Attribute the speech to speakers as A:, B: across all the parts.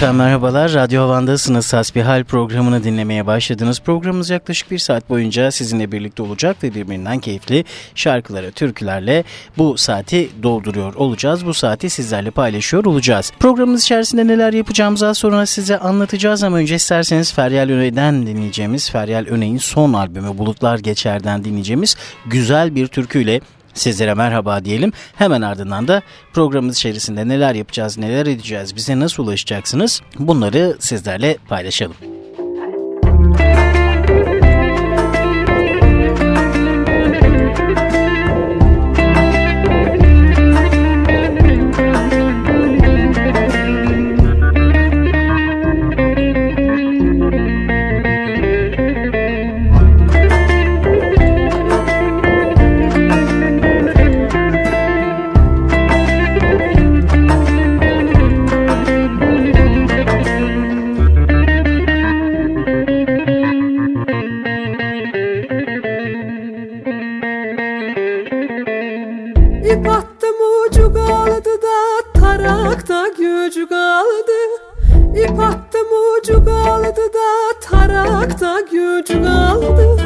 A: Efendim merhabalar. Radyo Havan'dasınız. Hasbihal programını dinlemeye başladınız. Programımız yaklaşık bir saat boyunca sizinle birlikte olacak ve birbirinden keyifli şarkıları, türkülerle bu saati dolduruyor olacağız. Bu saati sizlerle paylaşıyor olacağız. Programımız içerisinde neler yapacağımızı az sonra size anlatacağız ama önce isterseniz Feryal Öney'den dinleyeceğimiz, Feryal Öney'in son albümü Bulutlar Geçer'den dinleyeceğimiz güzel bir türküyle Sizlere merhaba diyelim. Hemen ardından da programımız içerisinde neler yapacağız, neler edeceğiz, bize nasıl ulaşacaksınız bunları sizlerle paylaşalım.
B: gücü kaldı. İp attım ucu kaldı da tarakta gücü kaldı.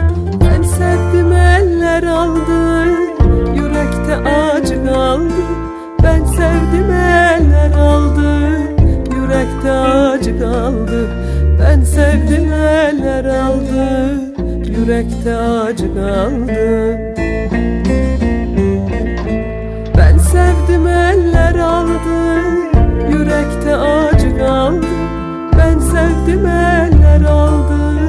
B: Ben sevdim eller aldı Yürekte acı kaldı. Ben sevdim eller aldı Yürekte acı kaldı. Ben sevdim eller aldı Yürekte acı kaldı. Kestim eller aldı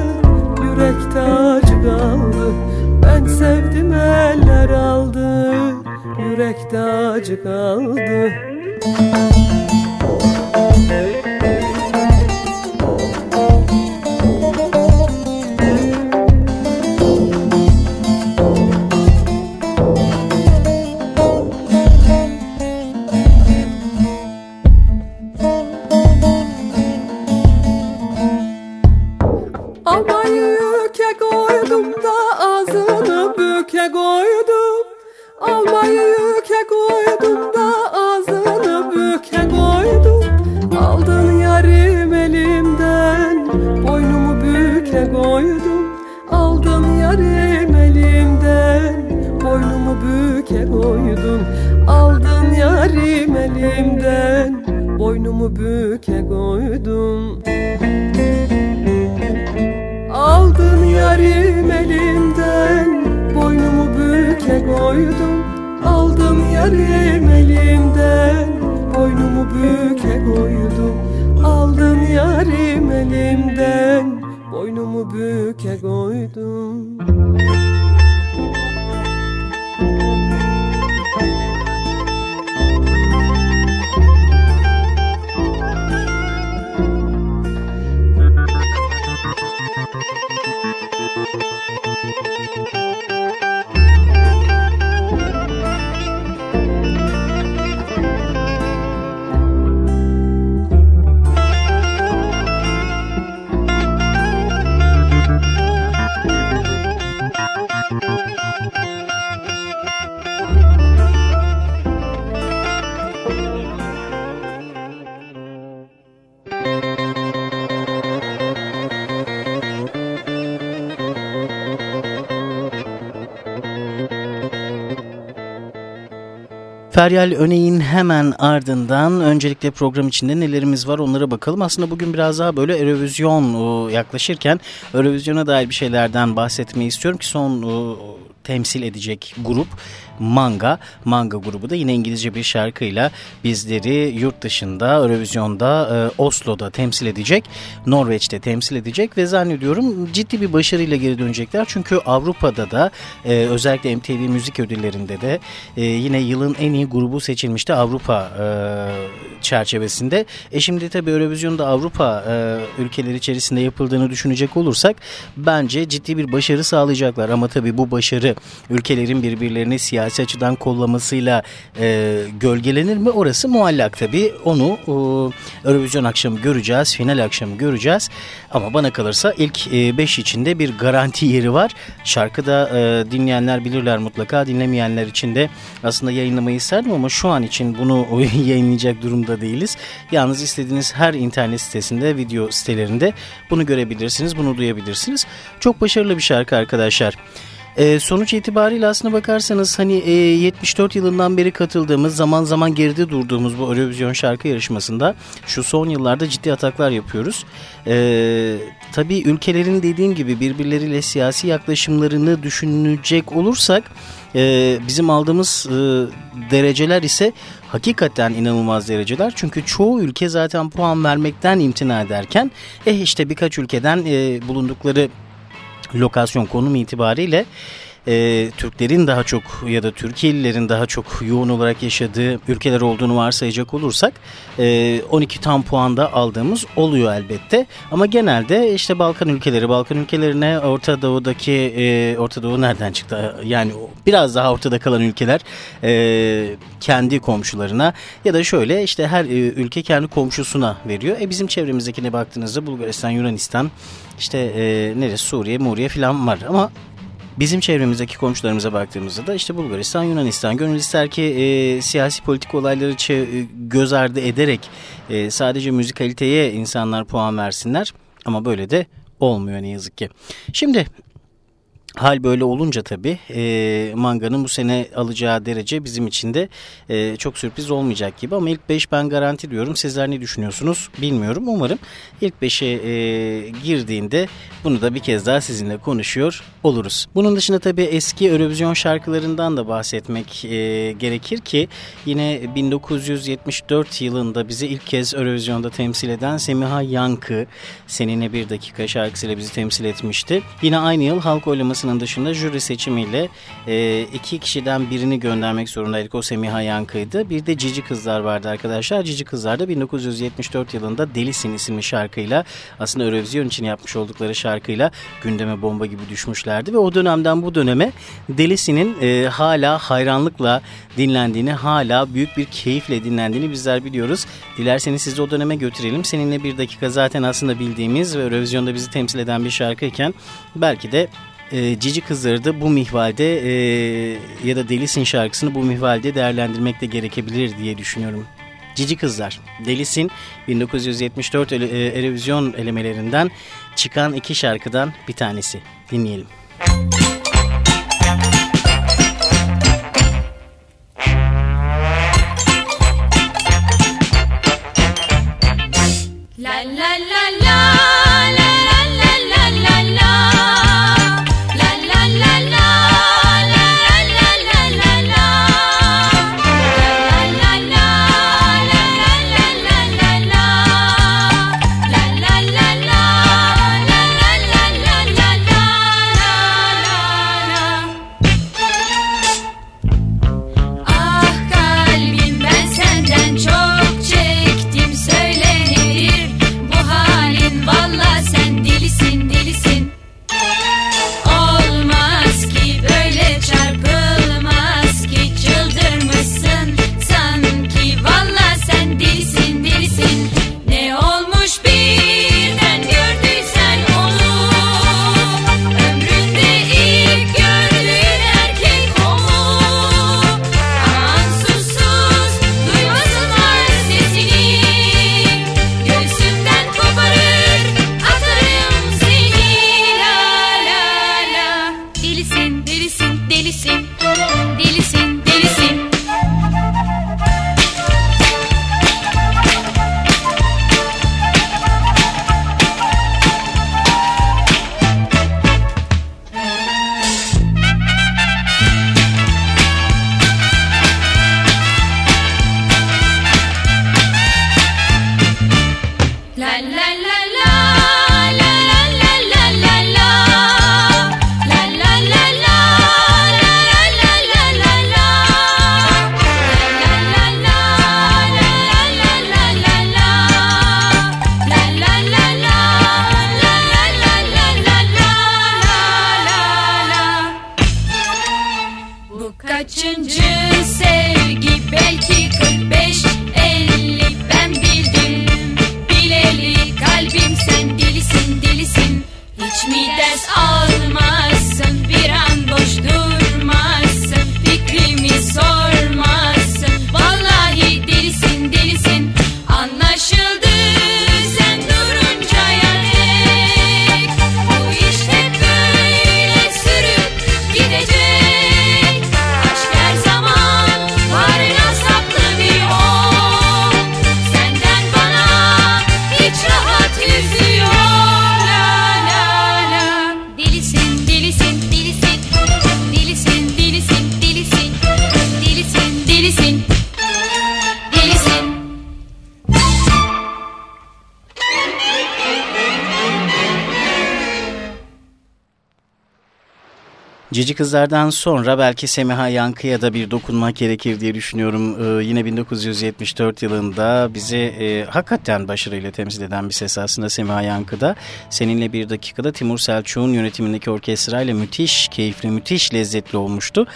B: Yürekte acı kaldı. Ben sevdim eller aldı Yürekte acı kaldı. Müzik koydum Aldım yarim elimden. Boynumu büke koydum Aldım yarim elimden. Boynumu büke koydum.
A: Feryal Öney'in hemen ardından öncelikle program içinde nelerimiz var onlara bakalım. Aslında bugün biraz daha böyle Eurovision yaklaşırken Eurovision'a dair bir şeylerden bahsetmeyi istiyorum ki son temsil edecek grup Manga. Manga grubu da yine İngilizce bir şarkıyla bizleri yurt dışında Eurovision'da e, Oslo'da temsil edecek. Norveç'te temsil edecek ve zannediyorum ciddi bir başarıyla geri dönecekler. Çünkü Avrupa'da da e, özellikle MTV müzik ödüllerinde de e, yine yılın en iyi grubu seçilmişti Avrupa e, çerçevesinde. E şimdi tabii Eurovision'da Avrupa e, ülkeleri içerisinde yapıldığını düşünecek olursak bence ciddi bir başarı sağlayacaklar. Ama tabii bu başarı ülkelerin birbirlerini siyasi açıdan kollamasıyla e, gölgelenir mi? Orası muallak tabii. Onu e, Eurovision akşamı göreceğiz, final akşamı göreceğiz. Ama bana kalırsa ilk 5 e, içinde bir garanti yeri var. Şarkıda e, dinleyenler bilirler mutlaka, dinlemeyenler için de aslında yayınlamayı isterdim ama şu an için bunu yayınlayacak durumda değiliz. Yalnız istediğiniz her internet sitesinde, video sitelerinde bunu görebilirsiniz, bunu duyabilirsiniz. Çok başarılı bir şarkı arkadaşlar. E, sonuç itibariyle aslına bakarsanız hani e, 74 yılından beri katıldığımız zaman zaman geride durduğumuz bu Eurovision şarkı yarışmasında şu son yıllarda ciddi ataklar yapıyoruz. E, tabii ülkelerin dediğim gibi birbirleriyle siyasi yaklaşımlarını düşünecek olursak e, bizim aldığımız e, dereceler ise hakikaten inanılmaz dereceler. Çünkü çoğu ülke zaten puan vermekten imtina ederken eh işte birkaç ülkeden e, bulundukları lokasyon konum itibariyle e, Türklerin daha çok ya da Türkiye'lilerin daha çok yoğun olarak yaşadığı ülkeler olduğunu varsayacak olursak e, 12 tam puanda aldığımız oluyor elbette. Ama genelde işte Balkan ülkeleri, Balkan ülkelerine Orta Doğu'daki, e, Orta Doğu nereden çıktı? Yani biraz daha ortada kalan ülkeler e, kendi komşularına ya da şöyle işte her e, ülke kendi komşusuna veriyor. E bizim çevremizdekine baktığınızda Bulgaristan, Yunanistan, işte e, neresi Suriye, Muriye falan var ama Bizim çevremizdeki komşularımıza baktığımızda da işte Bulgaristan, Yunanistan gönül ister ki e, siyasi politik olayları e, göz ardı ederek e, sadece müzikaliteye insanlar puan versinler ama böyle de olmuyor ne yazık ki. Şimdi Hal böyle olunca tabii e, manganın bu sene alacağı derece bizim için de e, çok sürpriz olmayacak gibi. Ama ilk 5 ben garanti diyorum. Sizler ne düşünüyorsunuz bilmiyorum. Umarım ilk 5'e e, girdiğinde bunu da bir kez daha sizinle konuşuyor oluruz. Bunun dışında tabii eski Eurovision şarkılarından da bahsetmek e, gerekir ki yine 1974 yılında bizi ilk kez Eurovision'da temsil eden Semiha Yankı Seninle Bir Dakika şarkısıyla bizi temsil etmişti. Yine aynı yıl halk oylaması şarkısının dışında jüri seçimiyle e, iki kişiden birini göndermek zorundaydık. O Semiha Yankı'ydı. Bir de Cici Kızlar vardı arkadaşlar. Cici Kızlar da 1974 yılında Delisin isimli şarkıyla aslında Eurovision için yapmış oldukları şarkıyla gündeme bomba gibi düşmüşlerdi. Ve o dönemden bu döneme Delisin'in e, hala hayranlıkla dinlendiğini, hala büyük bir keyifle dinlendiğini bizler biliyoruz. Dilerseniz sizi o döneme götürelim. Seninle bir dakika zaten aslında bildiğimiz ve Eurovision'da bizi temsil eden bir şarkıyken belki de e, Cici Kızları bu mihvalde e, ya da Delisin şarkısını bu mihvalde değerlendirmek de gerekebilir diye düşünüyorum. Cici Kızlar, Delis'in 1974 ele, e, Erevizyon elemelerinden çıkan iki şarkıdan bir tanesi. Dinleyelim. La Cici Kızlar'dan sonra belki Semiha Yankı'ya da bir dokunmak gerekir diye düşünüyorum. Ee, yine 1974 yılında bizi e, hakikaten başarıyla temsil eden bir ses aslında Semiha Yankı'da. Seninle bir dakikada Timur Selçuk'un yönetimindeki orkestrayla müthiş, keyifli, müthiş lezzetli olmuştu.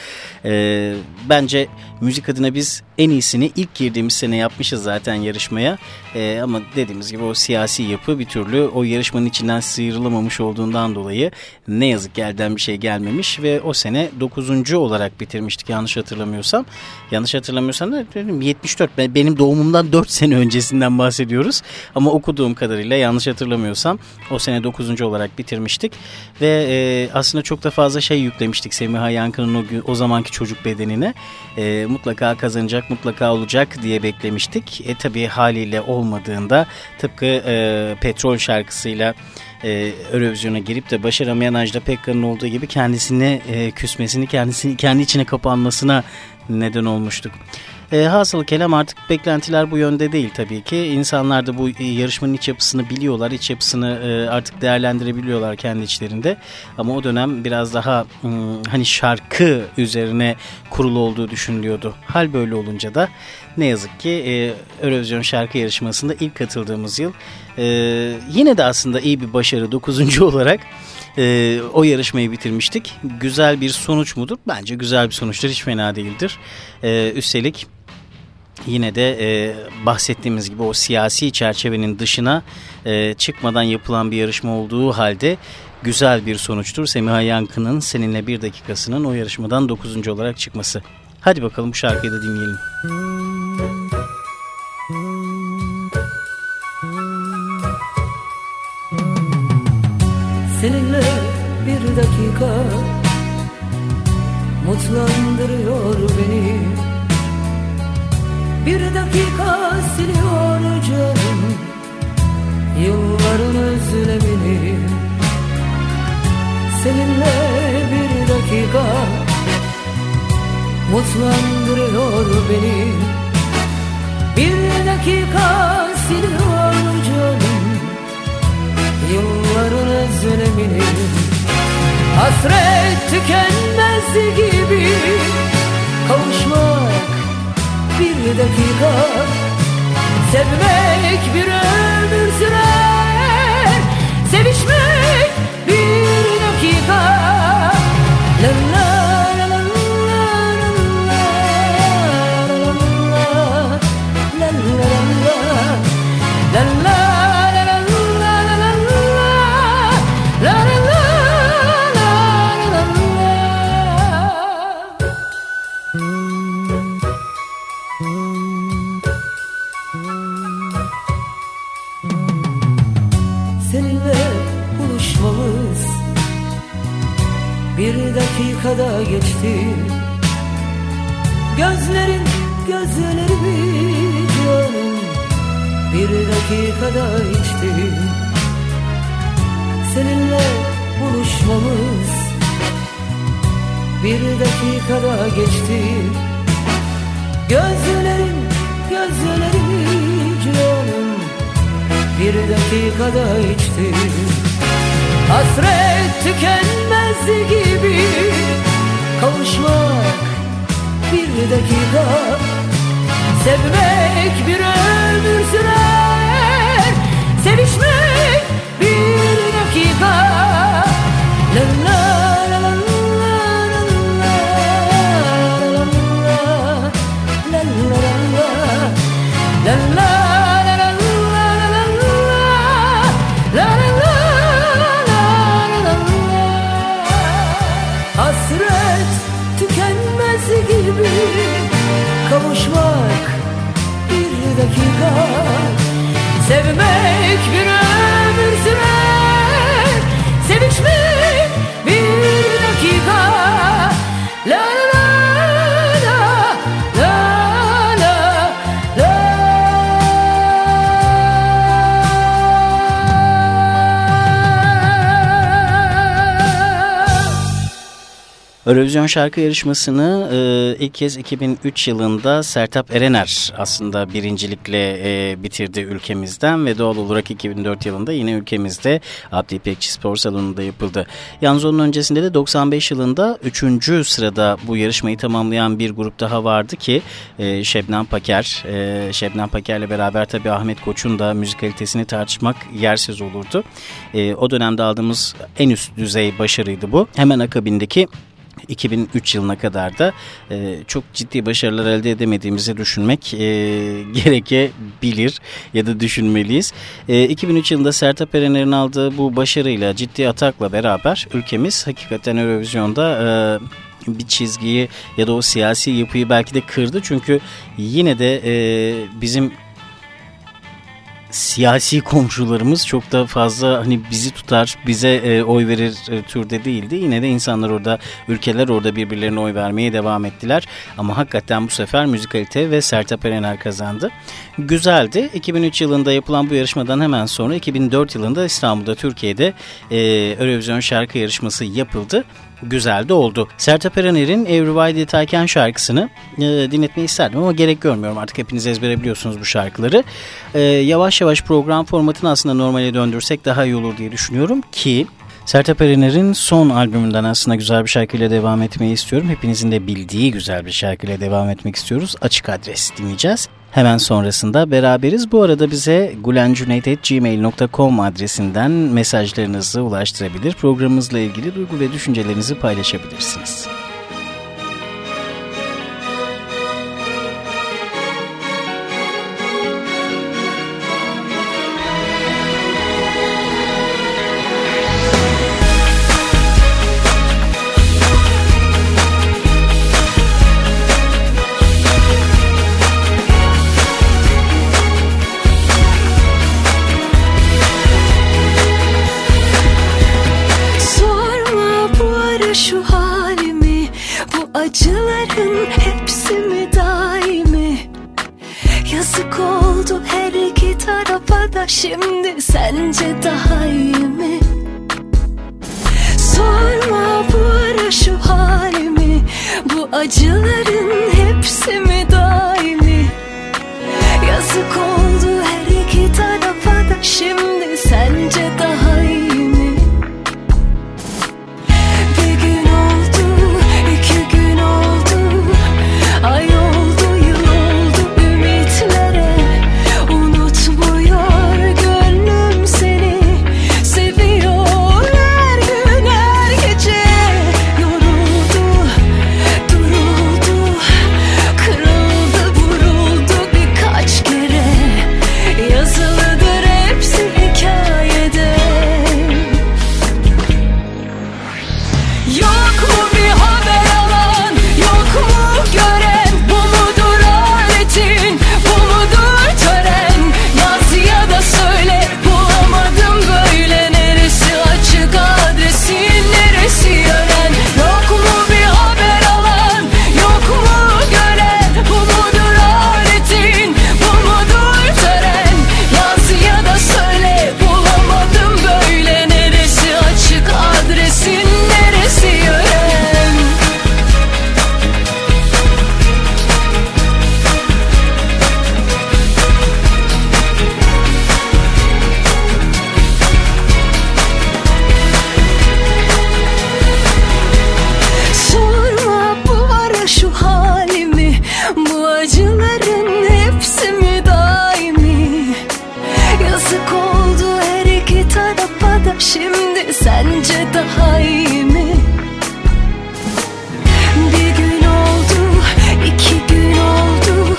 A: Ee, bence müzik adına biz en iyisini ilk girdiğimiz sene yapmışız zaten yarışmaya. Ee, ama dediğimiz gibi o siyasi yapı bir türlü o yarışmanın içinden sıyrılamamış olduğundan dolayı ne yazık ki elden bir şey gelmemiş ve o sene 9. olarak bitirmiştik yanlış hatırlamıyorsam. Yanlış hatırlamıyorsam da 74 benim doğumumdan 4 sene öncesinden bahsediyoruz. Ama okuduğum kadarıyla yanlış hatırlamıyorsam o sene 9. olarak bitirmiştik ve e, aslında çok da fazla şey yüklemiştik Semiha Yankı'nın o, o zamanki çocuk bedenine. E, mutlaka kazanacak, mutlaka olacak diye beklemiştik. E tabii haliyle olmadığında tıpkı e, Petrol şarkısıyla e, Eurovision'a girip de başaramayan Ajda Pekkan'ın olduğu gibi kendisine e, küsmesini, kendisini kendi içine kapanmasına neden olmuştuk. E, hasılı kelam artık beklentiler bu yönde değil tabii ki. İnsanlar da bu e, yarışmanın iç yapısını biliyorlar. iç yapısını e, artık değerlendirebiliyorlar kendi içlerinde. Ama o dönem biraz daha hmm, hani şarkı üzerine kurulu olduğu düşünülüyordu. Hal böyle olunca da ne yazık ki e, Eurovision şarkı yarışmasında ilk katıldığımız yıl e, yine de aslında iyi bir başarı 9. olarak e, o yarışmayı bitirmiştik. Güzel bir sonuç mudur? Bence güzel bir sonuçtur. Hiç fena değildir. E, üstelik yine de e, bahsettiğimiz gibi o siyasi çerçevenin dışına e, çıkmadan yapılan bir yarışma olduğu halde güzel bir sonuçtur. Semiha Yankı'nın seninle bir dakikasının o yarışmadan 9. olarak çıkması. Hadi bakalım bu şarkıyı da dinleyelim.
C: Seninle bir dakika mutlandırıyor beni Bir dakika siliyor canım yılların özlemini. Seninle bir dakika mutlandırıyor beni. Bir dakika siliyor canım Yılların özlemini. Hasret tükenmez gibi. Kavuşmak bir dakika. Sevmek bir ömür dakikada geçti. Gözlerin gözlerimi canım Bir dakikada içti Seninle buluşmamız Bir dakikada geçti. Gözlerin gözlerimi canım Bir dakikada içti Hasret tükenmez gibi Kavuşmak bir dakika. Sevmek bir ömür sürer Sevişmek bir dakika Sevmek bir
A: Eurovision şarkı yarışmasını e, ilk kez 2003 yılında Sertap Erener aslında birincilikle e, bitirdi ülkemizden ve doğal olarak 2004 yılında yine ülkemizde Abdi İpekçi Spor Salonu'nda yapıldı. Yalnız onun öncesinde de 95 yılında 3. sırada bu yarışmayı tamamlayan bir grup daha vardı ki e, Şebnem Paker. E, Şebnem Paker'le beraber tabii Ahmet Koç'un da müzikalitesini tartışmak yersiz olurdu. E, o dönemde aldığımız en üst düzey başarıydı bu. Hemen akabindeki 2003 yılına kadar da e, çok ciddi başarılar elde edemediğimizi düşünmek e, gerekebilir ya da düşünmeliyiz. E, 2003 yılında Sertab Erener'in aldığı bu başarıyla ciddi atakla beraber ülkemiz hakikaten Eurovision'da e, bir çizgiyi ya da o siyasi yapıyı belki de kırdı. Çünkü yine de e, bizim siyasi komşularımız çok da fazla hani bizi tutar, bize e, oy verir e, türde değildi. Yine de insanlar orada, ülkeler orada birbirlerine oy vermeye devam ettiler. Ama hakikaten bu sefer müzikalite ve Sertab Erener kazandı. Güzeldi. 2003 yılında yapılan bu yarışmadan hemen sonra 2004 yılında İstanbul'da Türkiye'de e, Eurovision şarkı yarışması yapıldı güzel de oldu. Sertab Erener'in Everybody Tayken şarkısını e, dinletmeyi isterdim ama gerek görmüyorum artık hepiniz ezbere biliyorsunuz bu şarkıları. E, yavaş yavaş program formatını aslında normale döndürsek daha iyi olur diye düşünüyorum ki Sertab Erener'in son albümünden aslında güzel bir şarkıyla devam etmeyi istiyorum. Hepinizin de bildiği güzel bir şarkıyla devam etmek istiyoruz. Açık adres dinleyeceğiz. Hemen sonrasında beraberiz. Bu arada bize gulencuneyt.gmail.com adresinden mesajlarınızı ulaştırabilir. Programımızla ilgili duygu ve düşüncelerinizi paylaşabilirsiniz.
D: Hepsi mi daimi Yazık oldu her iki tarafa da. Şimdi daha? Bir gün oldu, iki gün oldu,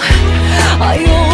D: ay oldu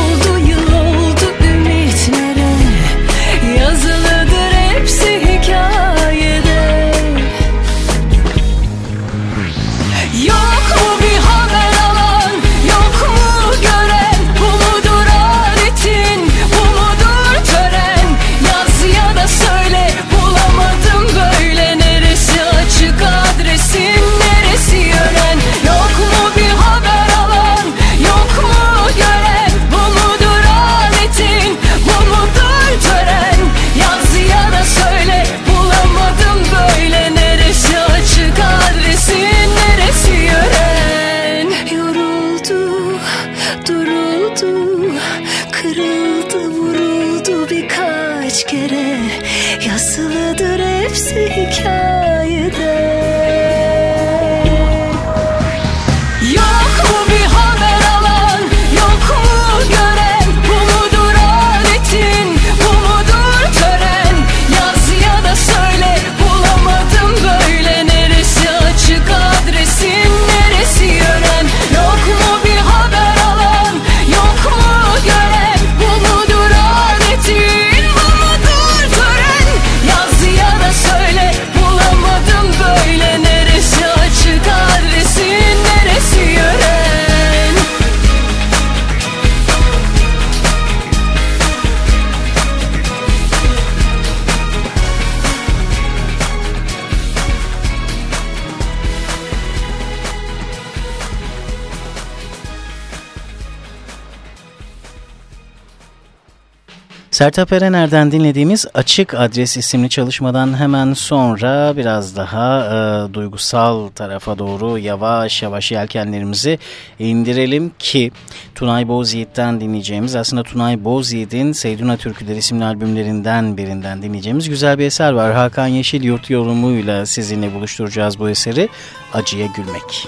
A: Sertap Erener'den dinlediğimiz Açık Adres isimli çalışmadan hemen sonra biraz daha e, duygusal tarafa doğru yavaş yavaş yelkenlerimizi indirelim ki Tunay Bozyiğit'ten dinleyeceğimiz aslında Tunay Bozyiğit'in Seyduna Türküler isimli albümlerinden birinden dinleyeceğimiz güzel bir eser var. Hakan Yeşil Yurt yorumuyla sizinle buluşturacağız bu eseri Acıya Gülmek.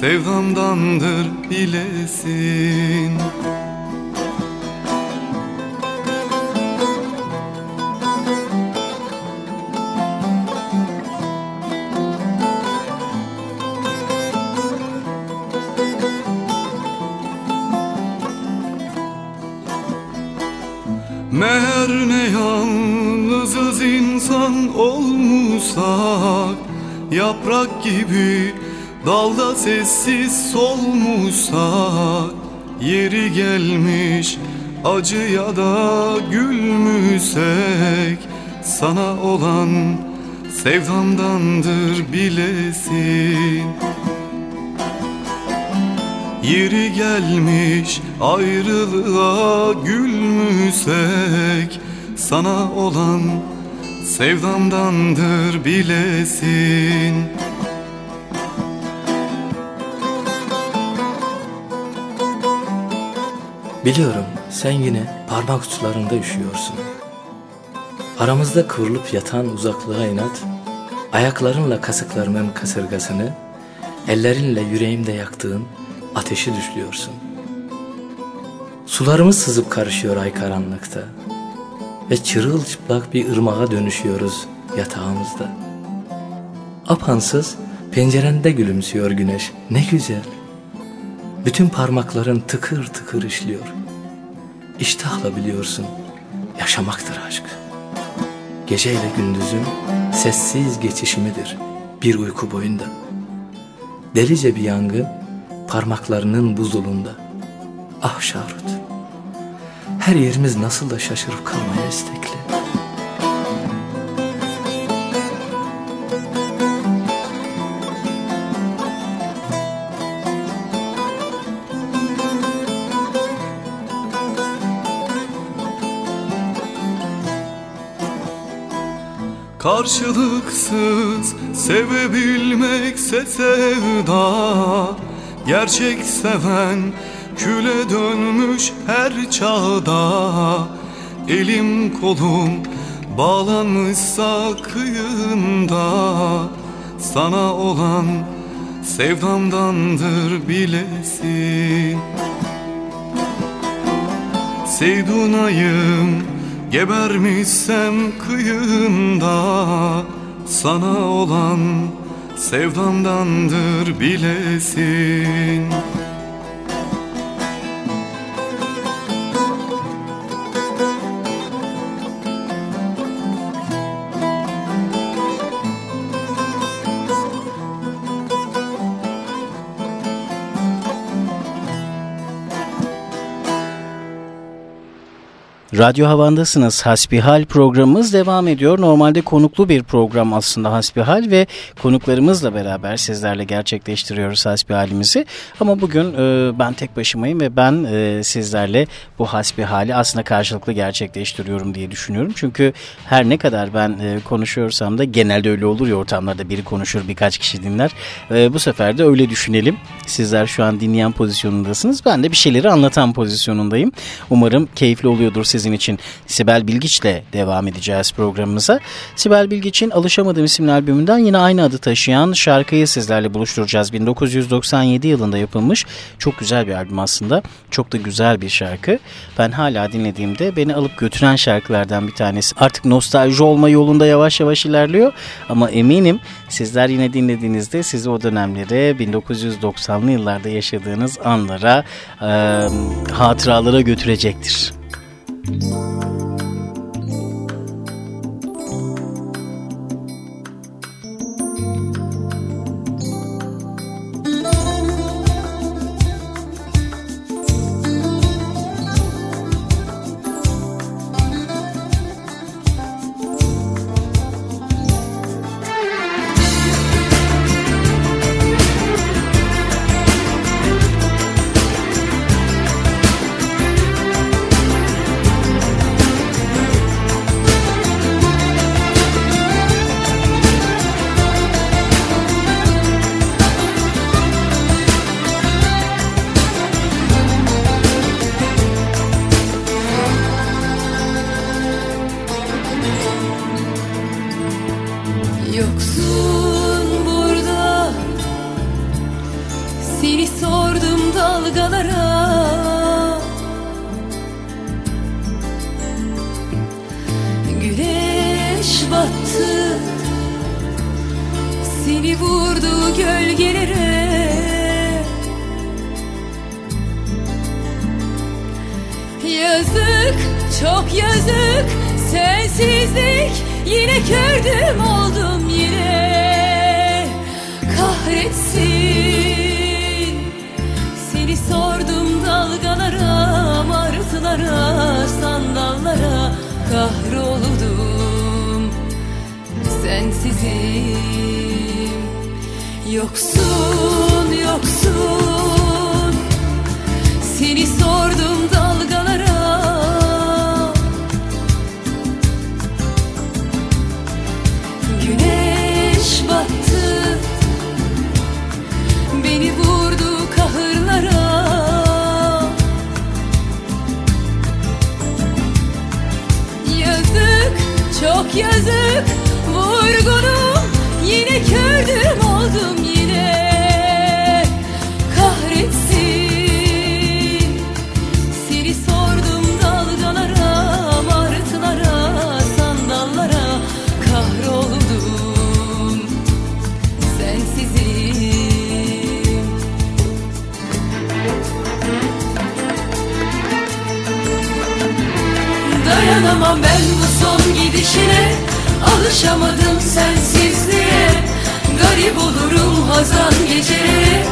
E: Sevdamdandır bilesin. Meğer ne yalnızız insan olmuşsak Yaprak gibi dalda sessiz solmuşsak Yeri gelmiş acıya da gülmüşsek Sana olan sevdamdandır bilesin. Yeri gelmiş ayrılığa gülmüşsek Sana olan sevdamdandır bilesin
F: Biliyorum sen yine parmak uçlarında üşüyorsun Aramızda kıvrılıp yatan uzaklığa inat Ayaklarınla kasıklarımın kasırgasını Ellerinle yüreğimde yaktığın ateşi düşlüyorsun. Sularımız sızıp karışıyor ay karanlıkta ve çırılçıplak bir ırmağa dönüşüyoruz yatağımızda. Apansız pencerende gülümsüyor güneş ne güzel. Bütün parmakların tıkır tıkır işliyor. İştahla biliyorsun yaşamaktır aşk. Geceyle gündüzün sessiz geçişimidir bir uyku boyunda. Delice bir yangın parmaklarının buzulunda. Ah Şarut, her yerimiz nasıl da şaşırıp kalmaya istekli.
E: Karşılıksız sevebilmekse sevda. Gerçek seven küle dönmüş her çağda. Elim kolum bağlanmışsa kıyında Sana olan sevdamdandır bilesin Seydunayım gebermişsem kıyında Sana olan sevdamdandır bilesin
A: Radyo Havan'dasınız. Hasbihal programımız devam ediyor. Normalde konuklu bir program aslında Hasbihal ve konuklarımızla beraber sizlerle gerçekleştiriyoruz Hasbihalimizi. Ama bugün e, ben tek başımayım ve ben e, sizlerle bu Hasbihali aslında karşılıklı gerçekleştiriyorum diye düşünüyorum. Çünkü her ne kadar ben e, konuşuyorsam da genelde öyle olur ya ortamlarda biri konuşur birkaç kişi dinler. E, bu sefer de öyle düşünelim. Sizler şu an dinleyen pozisyonundasınız. Ben de bir şeyleri anlatan pozisyonundayım. Umarım keyifli oluyordur sizin için. Sibel Bilgiç'le devam edeceğiz programımıza. Sibel Bilgiç'in Alışamadım isimli albümünden yine aynı adı taşıyan şarkıyı sizlerle buluşturacağız. 1997 yılında yapılmış çok güzel bir albüm aslında. Çok da güzel bir şarkı. Ben hala dinlediğimde beni alıp götüren şarkılardan bir tanesi. Artık nostalji olma yolunda yavaş yavaş ilerliyor ama eminim sizler yine dinlediğinizde sizi o dönemlere 1990'lı yıllarda yaşadığınız anlara, e, hatıralara götürecektir.
C: Yoksun Seni sordum dalgalara. Güneş battı. Seni vurdu gölgelere. Yazık, çok yazık. Sensizlik Yine kördüm oldum yine. Kahretsin sandallara Kahroldum. Sensizim. Yoksun, yoksun. Seni sordum dalgalara çok yazık Vurgunum Yine kördüm oldum yine. Kahretsin. Seni sordum dalgalara Martılara, sandallara. Kahroldum. Sensizim. Dayanamam ben gidişine Alışamadım sensizliğe. Garip olurum hazan gecelere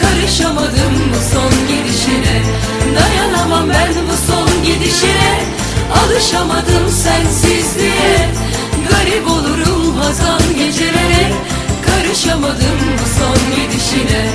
C: Karışamadım bu son gidişine. Dayanamam ben bu son gidişine Alışamadım sensizliğe. Garip olurum hazan gecelere Karışamadım bu son gidişine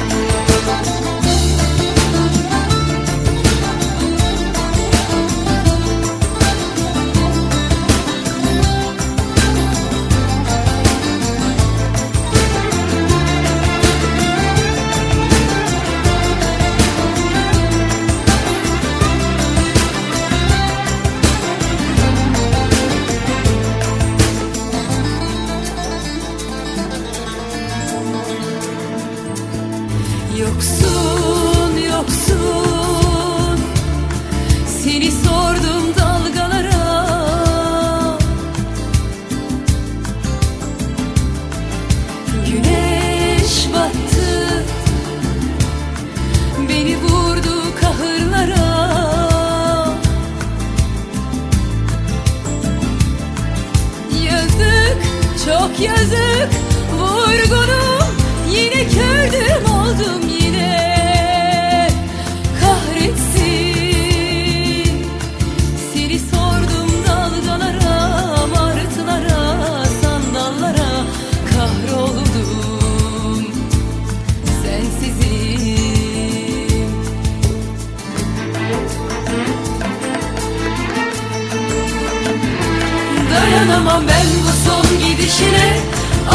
C: Dayanamam ben bu son gidişine.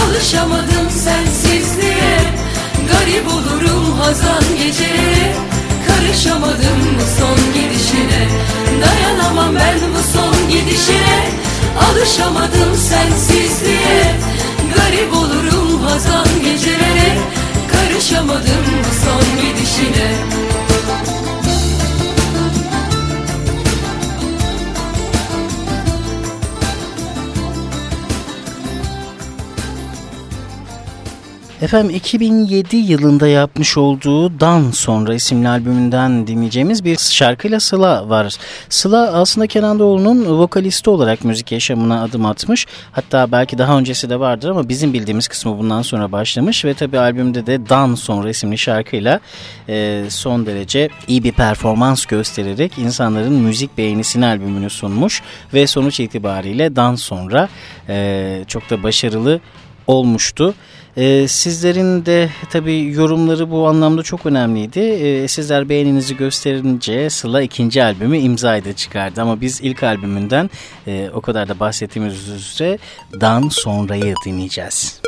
C: Alışamadım sensizliğe. Garip olurum hazan gecelere Karışamadım bu son gidişine. Dayanamam ben bu son gidişine. Alışamadım sensizliğe. Garip olurum hazan gecelere Karışamadım bu son gidişine.
D: Efendim 2007 yılında yapmış olduğu Dan Sonra isimli albümünden dinleyeceğimiz bir şarkıyla Sıla var. Sıla aslında Kenan Doğulu'nun vokalisti olarak müzik yaşamına adım atmış. Hatta belki daha öncesi de vardır ama bizim bildiğimiz kısmı bundan sonra başlamış. Ve tabi albümde de Dan Sonra isimli şarkıyla e, son derece iyi bir performans göstererek insanların müzik beğenisini albümünü sunmuş. Ve sonuç itibariyle Dan Sonra e, çok da başarılı olmuştu. Ee, sizlerin de tabii yorumları bu anlamda çok önemliydi. Ee, sizler beğeninizi gösterince Sıla ikinci albümü imzayı da çıkardı. Ama biz ilk albümünden e, o kadar da bahsettiğimiz üzere Dan Sonra'yı dinleyeceğiz.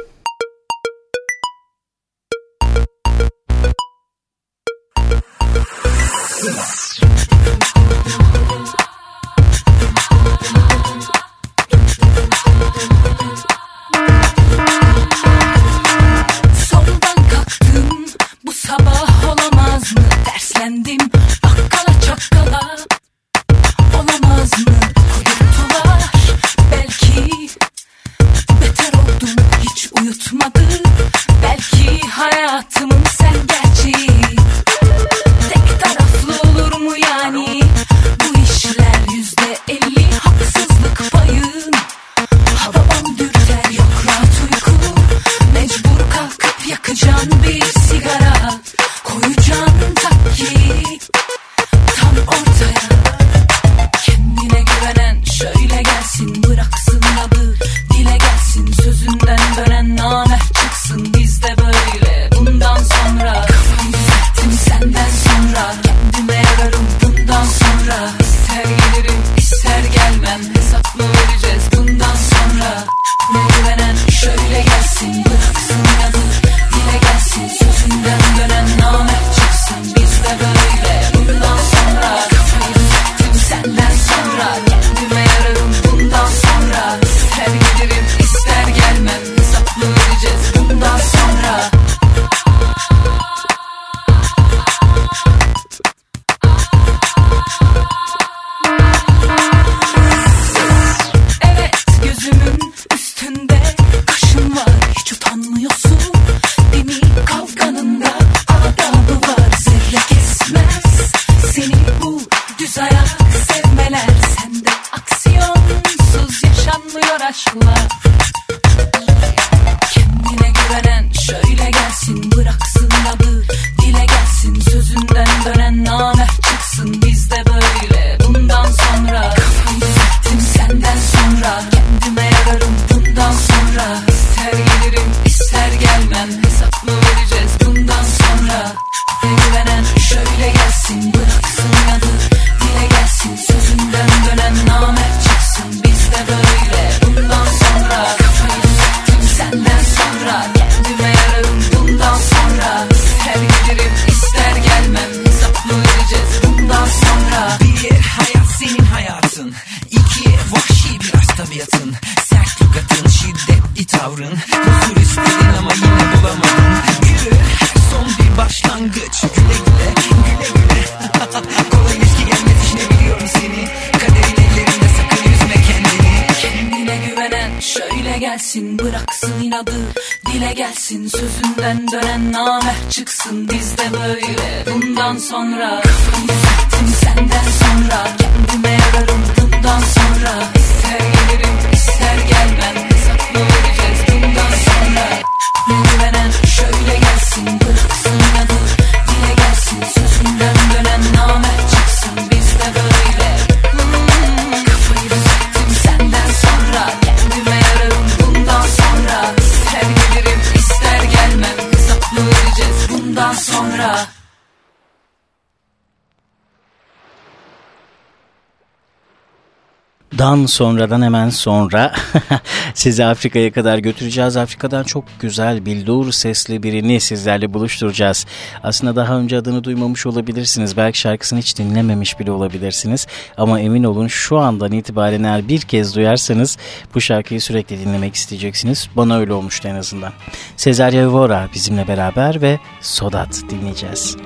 A: Dan sonradan hemen sonra sizi Afrika'ya kadar götüreceğiz. Afrika'dan çok güzel bildur sesli birini sizlerle buluşturacağız. Aslında daha önce adını duymamış olabilirsiniz. Belki şarkısını hiç dinlememiş bile olabilirsiniz. Ama emin olun şu andan itibaren eğer bir kez duyarsanız bu şarkıyı sürekli dinlemek isteyeceksiniz. Bana öyle olmuştu en azından. Cesaria Evora bizimle beraber ve Sodat dinleyeceğiz.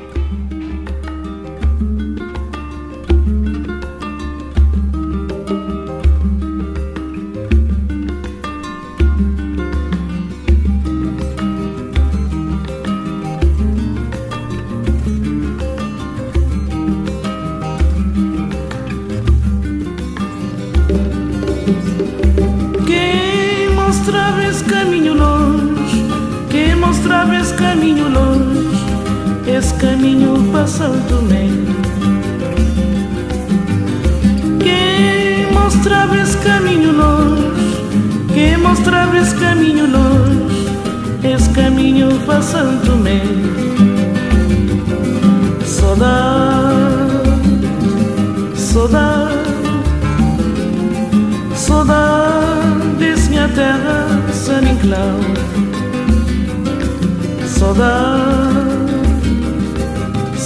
G: Santo Tomé Quem mostrava esse caminho longe Quem mostrava esse caminho longe Esse caminho Santo Tomé Saudade Saudade Saudade desse minha terra San Inclau Saudade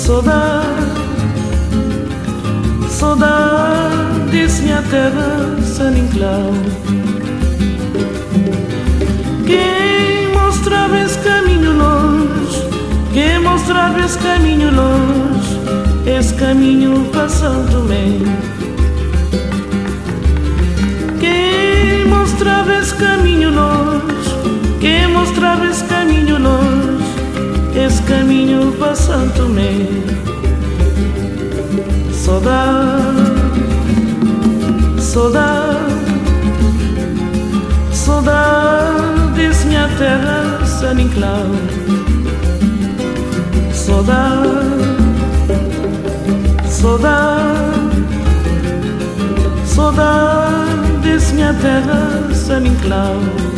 G: Saudade, saudade minha terra San Inclau Quem mostrava esse caminho longe? Quem mostrava esse caminho longe? Esse caminho São Tomé Quem mostrava esse caminho longe? Quem mostrava esse caminho longe esse caminho para Santo Tomé. Saudade, saudade, saudade desse minha terra, San Inclau. Saudade, saudade, saudade desse minha terra, San Inclau.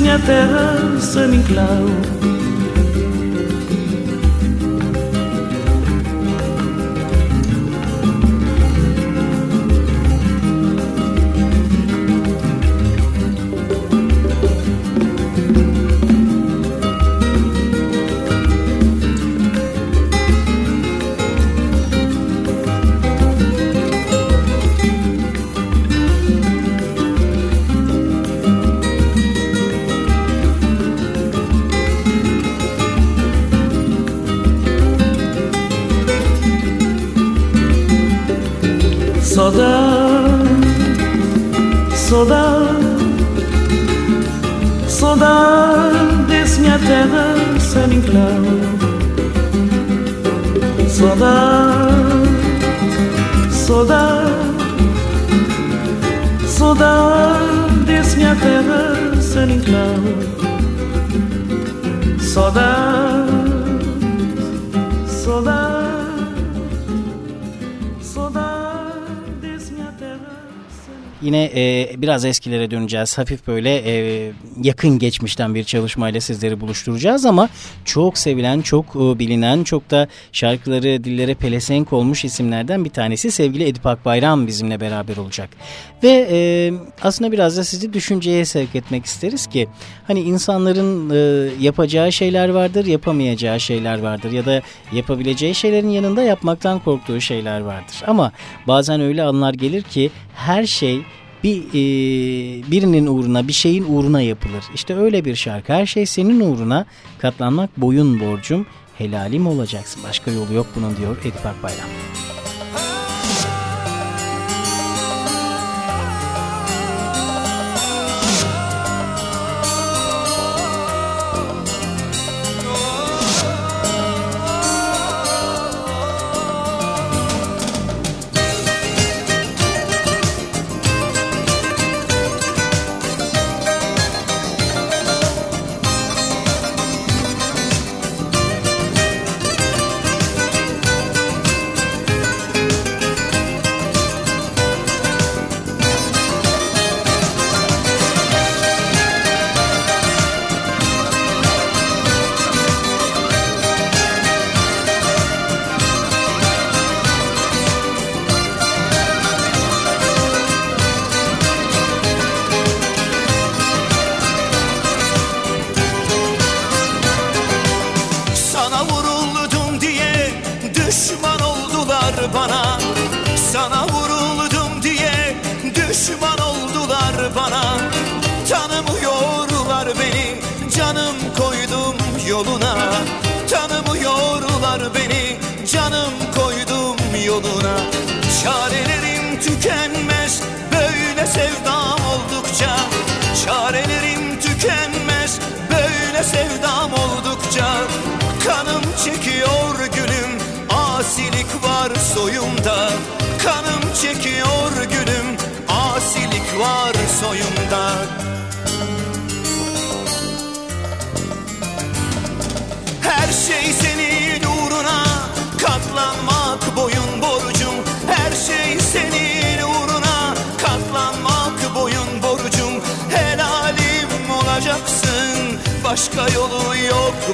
G: minha terra, San Inclau.
A: Biraz eskilere döneceğiz. Hafif böyle e, yakın geçmişten bir çalışmayla sizleri buluşturacağız ama çok sevilen, çok e, bilinen, çok da şarkıları dillere pelesenk olmuş isimlerden bir tanesi sevgili Edip Akbayram bizimle beraber olacak. Ve e, aslında biraz da sizi düşünceye sevk etmek isteriz ki hani insanların e, yapacağı şeyler vardır, yapamayacağı şeyler vardır ya da yapabileceği şeylerin yanında yapmaktan korktuğu şeyler vardır. Ama bazen öyle anlar gelir ki her şey bir e, birinin uğruna bir şeyin uğruna yapılır. İşte öyle bir şarkı. Her şey senin uğruna katlanmak boyun borcum helalim olacaksın. Başka yolu yok bunun diyor Edip Akbayram.
H: Tanımıyorlar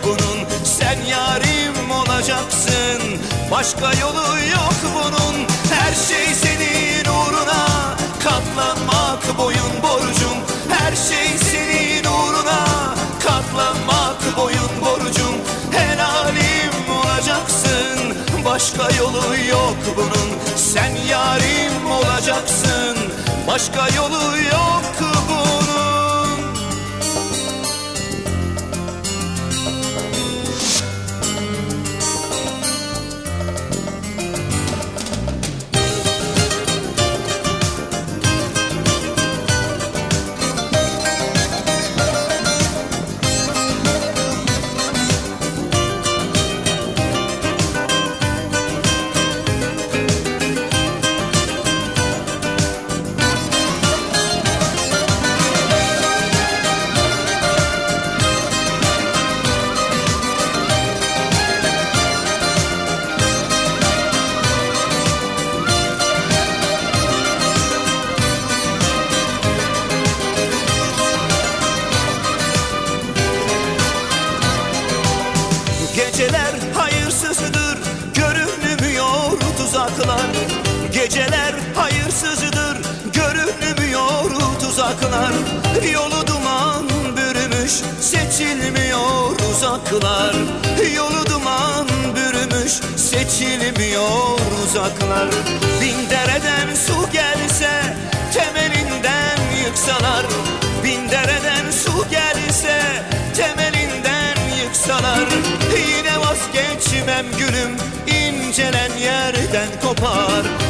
H: bunun. Sen yarim olacaksın. Başka yolu yok bunun. Her şey senin uğruna. Katlanmak boyun borcum. Her şey senin uğruna. Katlanmak boyun borcum. Helalim olacaksın. Başka yolu yok bunun. Sen yarim olacaksın. Başka yolu yok uzaklar Yolu duman bürümüş seçilmiyor uzaklar. Bin dereden su gelse temelinden yıksalar Bin dereden su gelse temelinden yıksalar Yine vazgeçmem gülüm incelen yerden kopar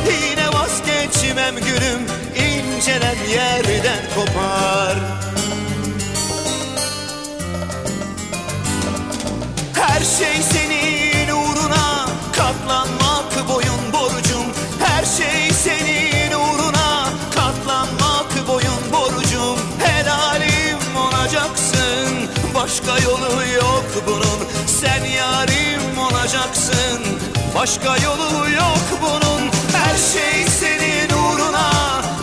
H: başka yolu yok bunun. Her şey senin uğruna.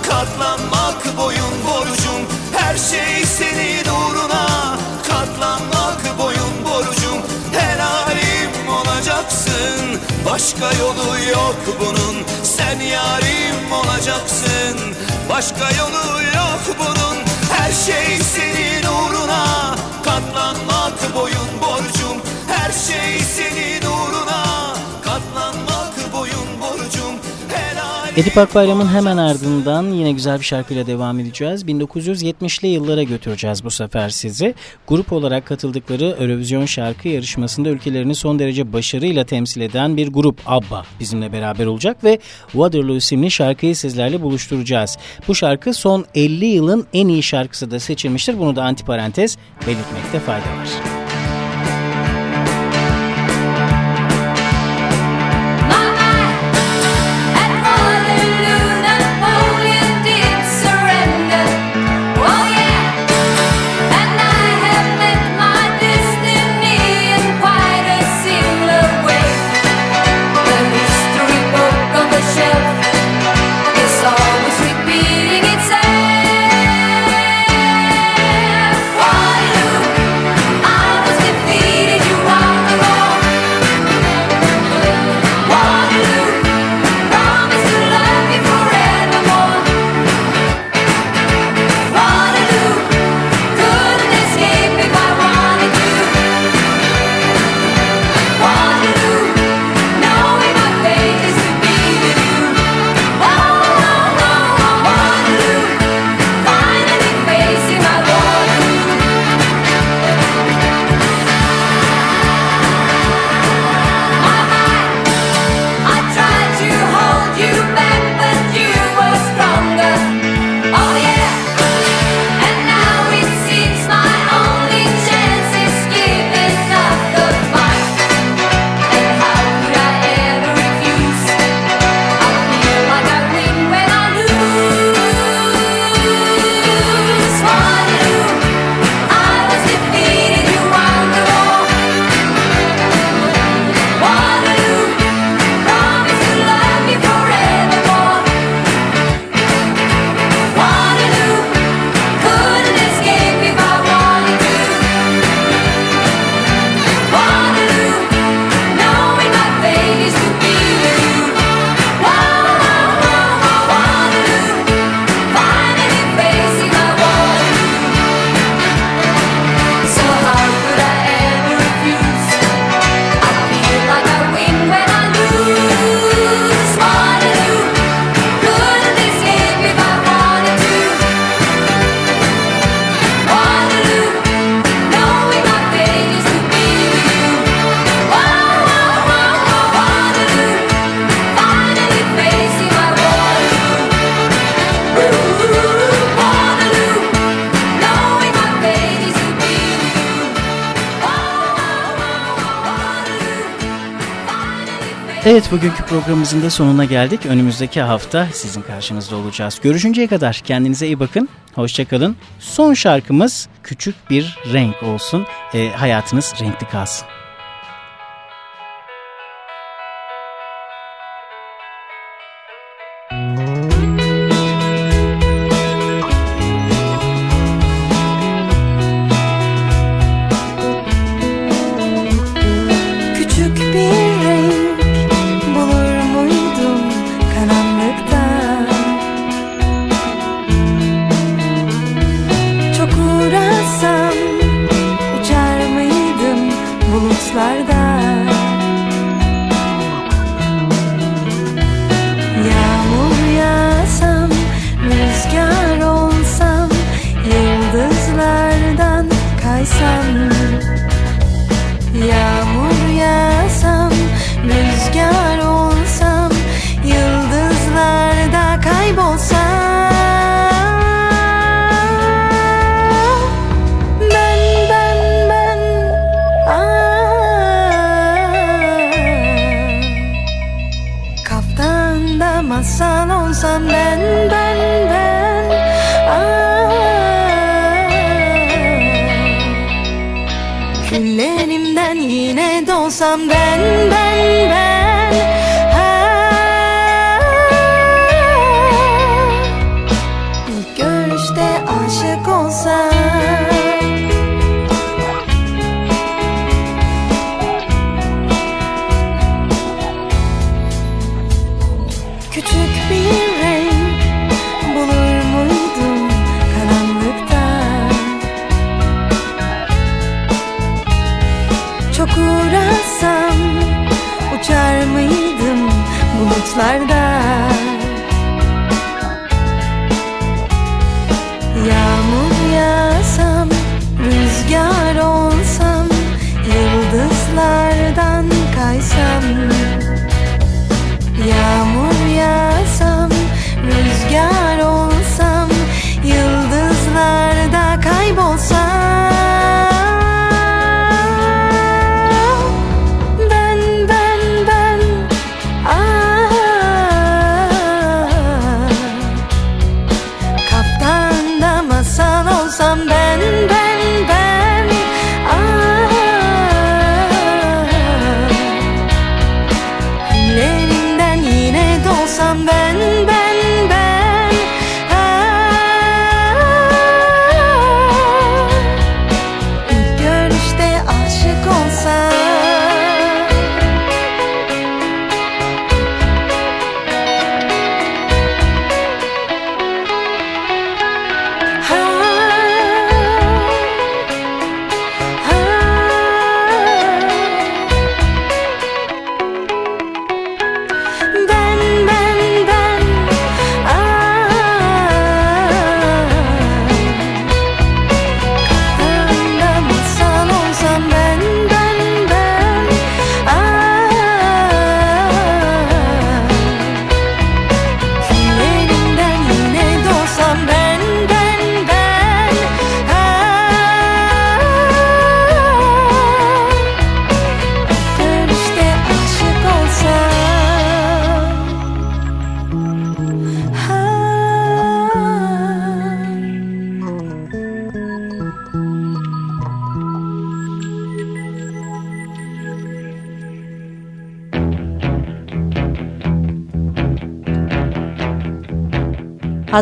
H: Katlanmak boyun borcum. Her şey senin uğruna. Katlanmak boyun borcum. Helalim olacaksın. Başka yolu yok bunun. Sen yarim olacaksın. Başka yolu yok bunun. Her şey senin uğruna. Katlanmak boyun borcum. Her şey senin
A: Edip Akbayram'ın hemen ardından yine güzel bir şarkıyla devam edeceğiz. 1970'li yıllara götüreceğiz bu sefer sizi. Grup olarak katıldıkları Eurovision şarkı yarışmasında ülkelerini son derece başarıyla temsil eden bir grup ABBA bizimle beraber olacak ve Waterloo isimli şarkıyı sizlerle buluşturacağız. Bu şarkı son 50 yılın en iyi şarkısı da seçilmiştir. Bunu da antiparantez belirtmekte fayda var.
I: Evet bugünkü programımızın da sonuna geldik. Önümüzdeki hafta sizin karşınızda olacağız. Görüşünceye kadar kendinize iyi bakın. Hoşçakalın. Son şarkımız Küçük Bir Renk olsun. E, hayatınız renkli kalsın.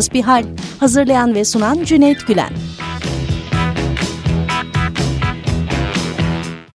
J: Hasbihal hazırlayan ve sunan Cüneyt Gülen.